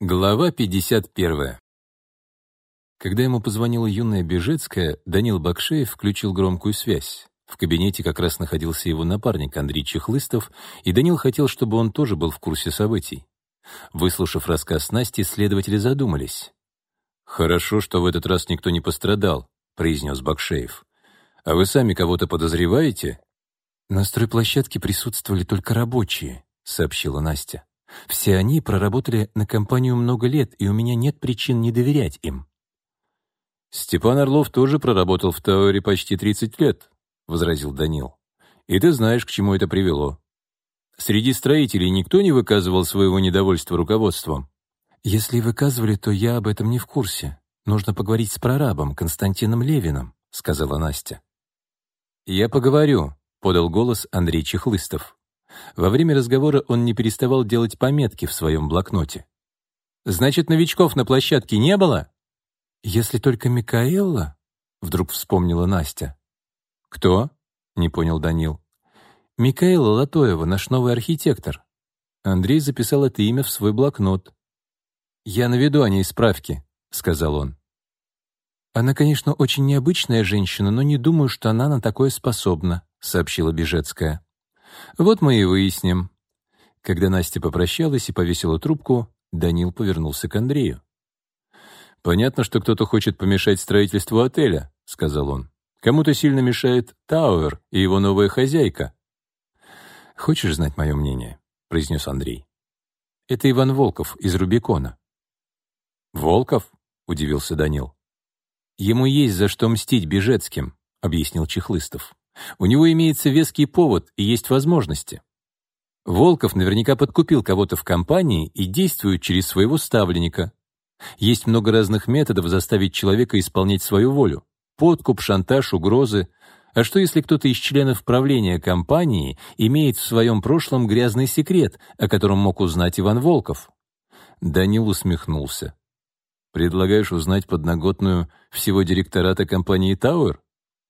Глава 51. Когда ему позвонила юная Бежецкая, Данил Бакшеев включил громкую связь. В кабинете как раз находился его напарник Андрей Чехлыстов, и Данил хотел, чтобы он тоже был в курсе событий. Выслушав рассказ Насти, следователи задумались. «Хорошо, что в этот раз никто не пострадал», — произнес Бакшеев. «А вы сами кого-то подозреваете?» «На стройплощадке присутствовали только рабочие», — сообщила Настя. Все они проработали на компанию много лет, и у меня нет причин не доверять им». «Степан Орлов тоже проработал в Тауэре почти 30 лет», — возразил Данил. «И ты знаешь, к чему это привело. Среди строителей никто не выказывал своего недовольства руководством?» «Если выказывали, то я об этом не в курсе. Нужно поговорить с прорабом Константином Левиным», — сказала Настя. «Я поговорю», — подал голос Андрей Чехлыстов. Во время разговора он не переставал делать пометки в своем блокноте. «Значит, новичков на площадке не было?» «Если только Микаэлла», — вдруг вспомнила Настя. «Кто?» — не понял Данил. «Микаэла Латоева, наш новый архитектор». Андрей записал это имя в свой блокнот. «Я наведу о ней справки», — сказал он. «Она, конечно, очень необычная женщина, но не думаю, что она на такое способна», — сообщила Бежецкая. Вот мы и выясним. Когда Настя попрощалась и повесила трубку, Данил повернулся к Андрею. «Понятно, что кто-то хочет помешать строительству отеля», — сказал он. «Кому-то сильно мешает Тауэр и его новая хозяйка». «Хочешь знать мое мнение?» — произнес Андрей. «Это Иван Волков из Рубикона». «Волков?» — удивился Данил. «Ему есть за что мстить Бежецким», — объяснил Чехлыстов. У него имеется веский повод и есть возможности. Волков наверняка подкупил кого-то в компании и действует через своего ставленника. Есть много разных методов заставить человека исполнять свою волю. Подкуп, шантаж, угрозы. А что если кто-то из членов правления компании имеет в своем прошлом грязный секрет, о котором мог узнать Иван Волков? Данил усмехнулся. «Предлагаешь узнать подноготную всего директората компании «Тауэр»?»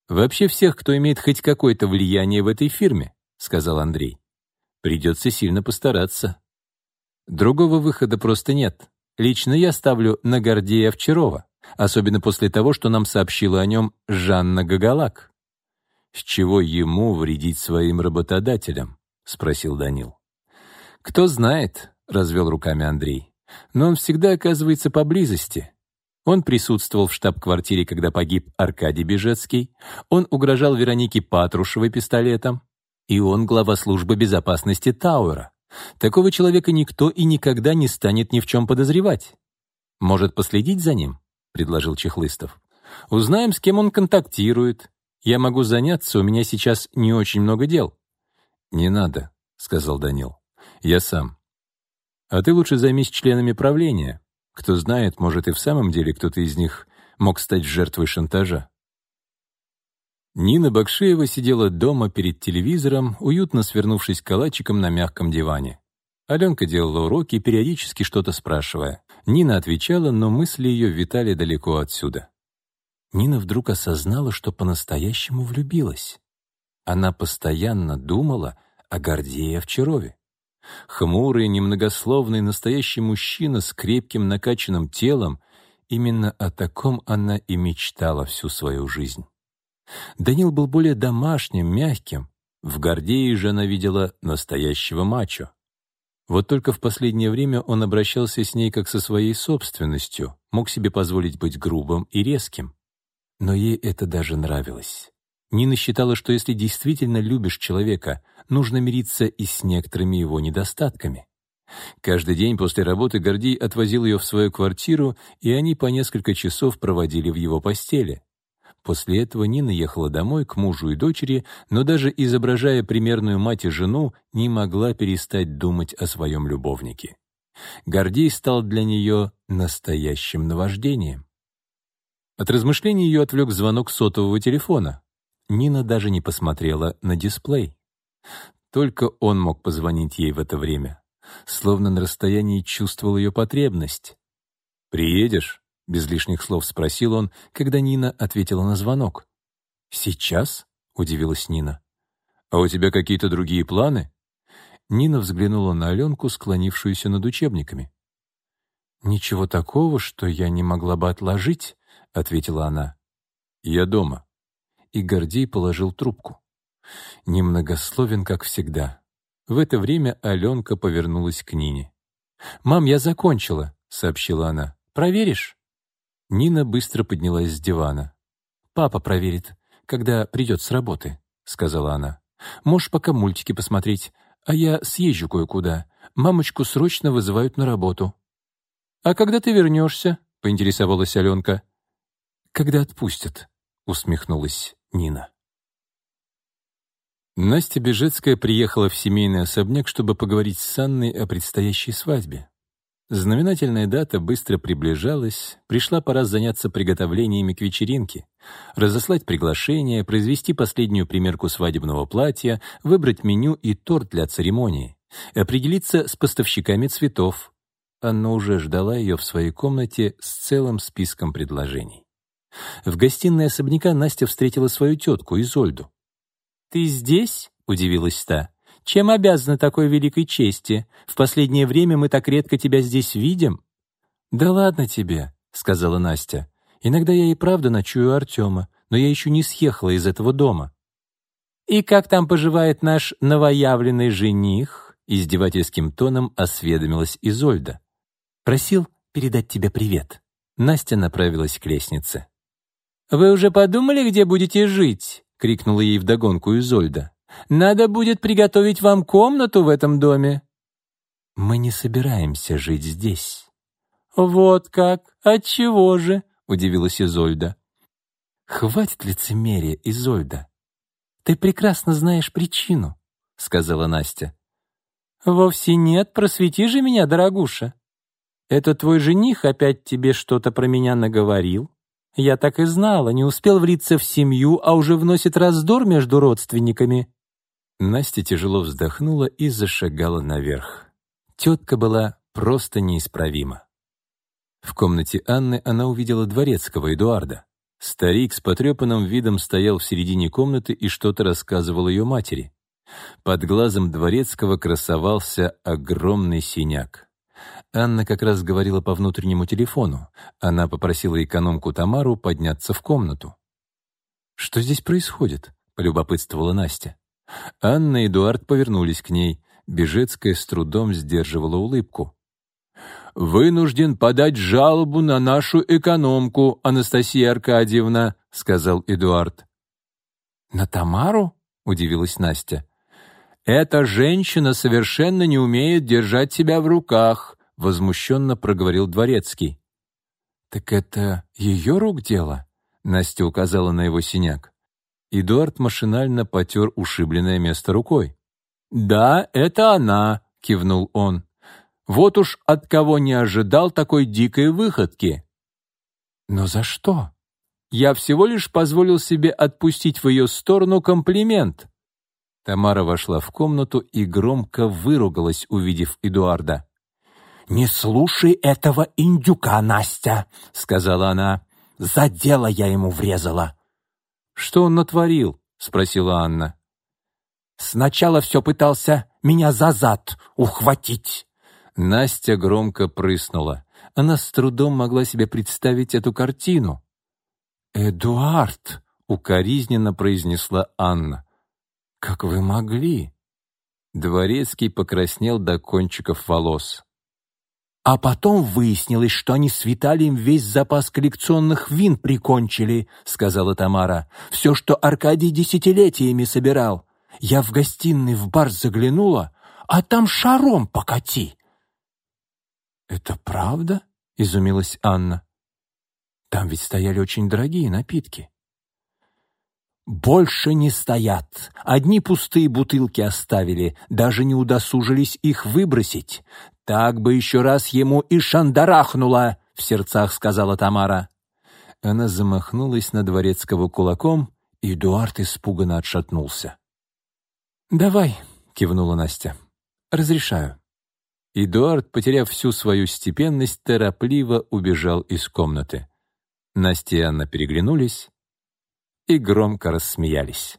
«Вообще всех, кто имеет хоть какое-то влияние в этой фирме», — сказал Андрей. «Придется сильно постараться. Другого выхода просто нет. Лично я ставлю на Гордея Овчарова, особенно после того, что нам сообщила о нем Жанна Гагалак». «С чего ему вредить своим работодателям?» — спросил Данил. «Кто знает», — развел руками Андрей. «Но он всегда оказывается поблизости. Он присутствовал в штаб-квартире, когда погиб Аркадий Бежецкий. Он угрожал Веронике Патрушевой пистолетом. И он глава службы безопасности Тауэра. Такого человека никто и никогда не станет ни в чем подозревать. «Может, последить за ним?» — предложил Чехлыстов. «Узнаем, с кем он контактирует. Я могу заняться, у меня сейчас не очень много дел». «Не надо», — сказал Данил. «Я сам. А ты лучше займись членами правления. Кто знает, может и в самом деле кто-то из них мог стать жертвой шантажа. Нина Бакшеева сидела дома перед телевизором, уютно свернувшись калачиком на мягком диване. Аленка делала уроки, периодически что-то спрашивая. Нина отвечала, но мысли ее витали далеко отсюда. Нина вдруг осознала, что по-настоящему влюбилась. Она постоянно думала о Гордее Овчарове. Хмурый, немногословный, настоящий мужчина с крепким накачанным телом, именно о таком она и мечтала всю свою жизнь. Данил был более домашним, мягким. В Гордее же она видела настоящего мачо. Вот только в последнее время он обращался с ней как со своей собственностью, мог себе позволить быть грубым и резким. Но ей это даже нравилось. Нина считала, что если действительно любишь человека, нужно мириться и с некоторыми его недостатками. Каждый день после работы Гордей отвозил ее в свою квартиру, и они по несколько часов проводили в его постели. После этого Нина ехала домой к мужу и дочери, но даже изображая примерную мать и жену, не могла перестать думать о своем любовнике. Гордей стал для нее настоящим наваждением. От размышлений ее отвлек звонок сотового телефона. Нина даже не посмотрела на дисплей. Только он мог позвонить ей в это время. Словно на расстоянии чувствовал ее потребность. «Приедешь?» — без лишних слов спросил он, когда Нина ответила на звонок. «Сейчас?» — удивилась Нина. «А у тебя какие-то другие планы?» Нина взглянула на Аленку, склонившуюся над учебниками. «Ничего такого, что я не могла бы отложить», — ответила она. «Я дома». И Гордей положил трубку. Немногословен, как всегда. В это время Аленка повернулась к Нине. «Мам, я закончила», — сообщила она. «Проверишь?» Нина быстро поднялась с дивана. «Папа проверит, когда придет с работы», — сказала она. «Можешь пока мультики посмотреть, а я съезжу кое-куда. Мамочку срочно вызывают на работу». «А когда ты вернешься?» — поинтересовалась Аленка. «Когда отпустят», — усмехнулась Нина. Настя Бежецкая приехала в семейный особняк, чтобы поговорить с Анной о предстоящей свадьбе. Знаменательная дата быстро приближалась, пришла пора заняться приготовлениями к вечеринке, разослать приглашение, произвести последнюю примерку свадебного платья, выбрать меню и торт для церемонии, определиться с поставщиками цветов. Анна уже ждала ее в своей комнате с целым списком предложений. В гостиной особняка Настя встретила свою тетку Изольду. «Ты здесь?» — удивилась та. «Чем обязана такой великой чести? В последнее время мы так редко тебя здесь видим». «Да ладно тебе», — сказала Настя. «Иногда я и правда ночую Артема, но я еще не съехала из этого дома». «И как там поживает наш новоявленный жених?» — издевательским тоном осведомилась Изольда. «Просил передать тебе привет». Настя направилась к лестнице. «Вы уже подумали, где будете жить?» — крикнула ей вдогонку Изольда. «Надо будет приготовить вам комнату в этом доме». «Мы не собираемся жить здесь». «Вот как? Отчего же?» — удивилась Изольда. «Хватит лицемерия, Изольда. Ты прекрасно знаешь причину», — сказала Настя. «Вовсе нет, просвети же меня, дорогуша. Это твой жених опять тебе что-то про меня наговорил?» Я так и знала, не успел влиться в семью, а уже вносит раздор между родственниками». Настя тяжело вздохнула и зашагала наверх. Тетка была просто неисправима. В комнате Анны она увидела дворецкого Эдуарда. Старик с потрепанным видом стоял в середине комнаты и что-то рассказывал ее матери. Под глазом дворецкого красовался огромный синяк. Анна как раз говорила по внутреннему телефону. Она попросила экономку Тамару подняться в комнату. «Что здесь происходит?» — полюбопытствовала Настя. Анна и Эдуард повернулись к ней. Бежецкая с трудом сдерживала улыбку. «Вынужден подать жалобу на нашу экономку, Анастасия Аркадьевна», — сказал Эдуард. «На Тамару?» — удивилась Настя. «Эта женщина совершенно не умеет держать себя в руках», — возмущенно проговорил Дворецкий. «Так это ее рук дело?» — Настя указала на его синяк. Эдуард машинально потер ушибленное место рукой. «Да, это она», — кивнул он. «Вот уж от кого не ожидал такой дикой выходки». «Но за что?» «Я всего лишь позволил себе отпустить в ее сторону комплимент». Тамара вошла в комнату и громко выругалась, увидев Эдуарда. «Не слушай этого индюка, Настя», — сказала она. «За дело я ему врезала». «Что он натворил?» — спросила Анна. «Сначала все пытался меня за зад ухватить». Настя громко прыснула. Она с трудом могла себе представить эту картину. «Эдуард!» — укоризненно произнесла Анна. «Как вы могли?» Дворецкий покраснел до кончиков волос. А потом выяснилось, что они с Виталием весь запас коллекционных вин прикончили, сказала Тамара. Все, что Аркадий десятилетиями собирал. Я в гостиной в бар заглянула, а там шаром покати. Это правда? изумилась Анна. Там ведь стояли очень дорогие напитки. Больше не стоят. Одни пустые бутылки оставили, даже не удосужились их выбросить. Так бы еще раз ему и шандарахнуло, в сердцах сказала Тамара. Она замахнулась на дворецкого кулаком, и Эдуард испуганно отшатнулся. «Давай», — кивнула Настя, — «разрешаю». Эдуард, потеряв всю свою степенность, торопливо убежал из комнаты. Настя и Анна переглянулись, и громко рассмеялись.